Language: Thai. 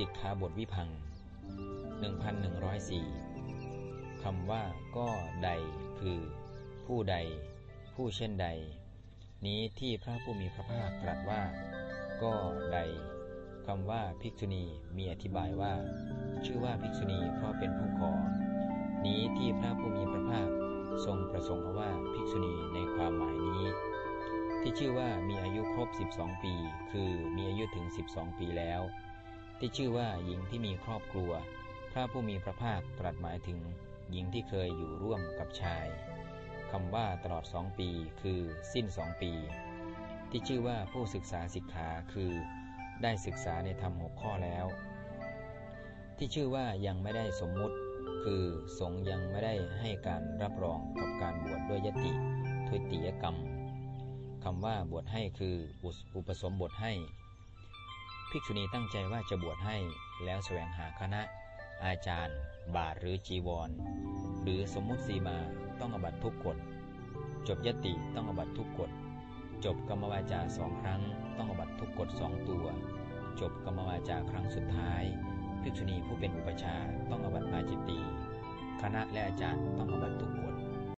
สิกขาบทวิพัง 1104 คำว่าก็ใดคือ ผู้ใด ผู้เช่นใด นี้ที่พระผู้มีพระภาคตรัสว่า ก็ใดคำว่าภิกษุณีมีอธิบายว่า ชื่อว่าภิกษุณีเพราะเป็นผู้ขอ นี้ที่พระผู้มีพระภาคทรงประสงค์เอาว่าภิกษุณีในความหมายนี้ ที่ชื่อว่ามีอายุครบ 12 ปี คือมีอายุถึง 12 ปีแล้ว ที่ชื่อว่าหญิงที่มีครอบครัว พระผู้มีพระภาคตรัสหมายถึง หญิงที่เคยอยู่ร่วมกับชายคำว่าตลอดสองปี คือสิ้นสองปี ที่ชื่อว่าผู้ศึกษาสิกขาคือ ได้ศึกษาในธรรมหกข้อแล้ว ที่ชื่อว่ายังไม่ได้สมมุติ คือสงฆ์ยังไม่ได้ให้การรับรองกับการบวชดด้วยยติทุติยกรรมคำว่าบวชให้คืออุปสมบทให้ ภิกษุณีตั้งใจว่าจะบวชให้แล้วแสวงหาคณะ อาจารย์ บาทหรือจีวร หรือสมมุติสีมาต้องอบัตทุกกฎจบยติต้องอบัตทุกกฎจบกรรมวาจาสองครั้ง ต้องอบัตทุกกฎสองตัว จบกรรมวาจาครั้งสุดท้าย ภิกษุณีผู้เป็นอุปชาต้องอบัตปาจิตตีคณะและอาจารย์ต้องอบัตทุกกฎ